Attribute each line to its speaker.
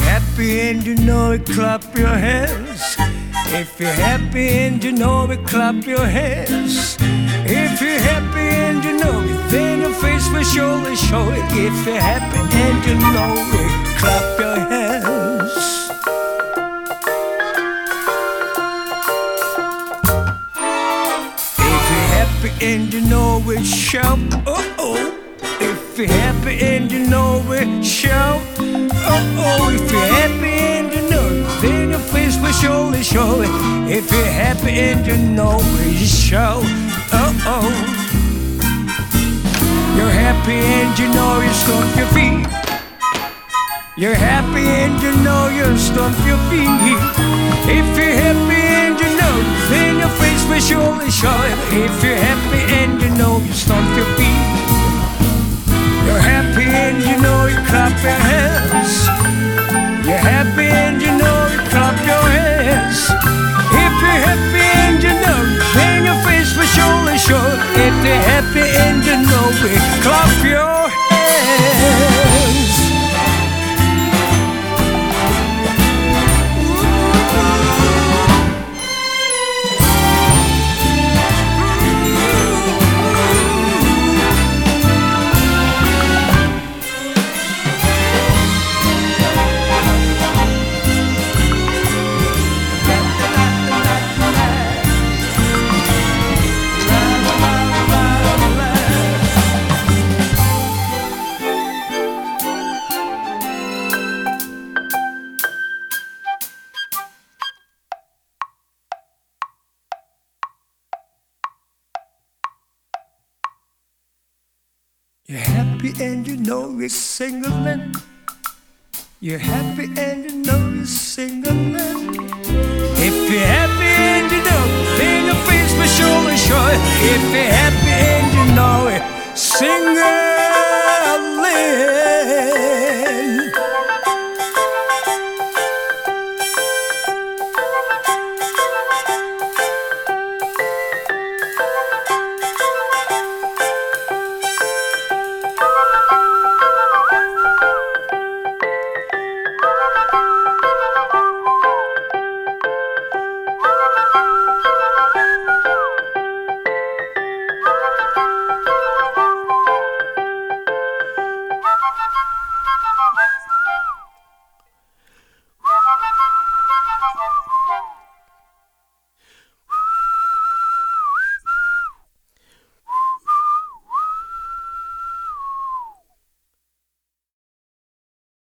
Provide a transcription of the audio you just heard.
Speaker 1: happy and you know it, clap your hands. If you're happy and you know it, clap your hands. If you're happy and you know it, then your face will surely show it. If you're happy and you know it, clap your hands. If you're happy and you know it, shout, oh oh. If you're happy and you know it, shout, oh oh. If you're happy and you know it, then your face will surely show it. If you're happy and you know it, shout, oh oh. You're happy and you know you stomp your feet. You're happy and you know you stomp your feet. If you're happy and you know, then your face will surely show it. If you're happy and you know you stomp your feet. You're happy and you know you're singling. You're happy and you know you're singling. If you're happy and you know, then your face will surely show it. If you're happy and you know it, singing.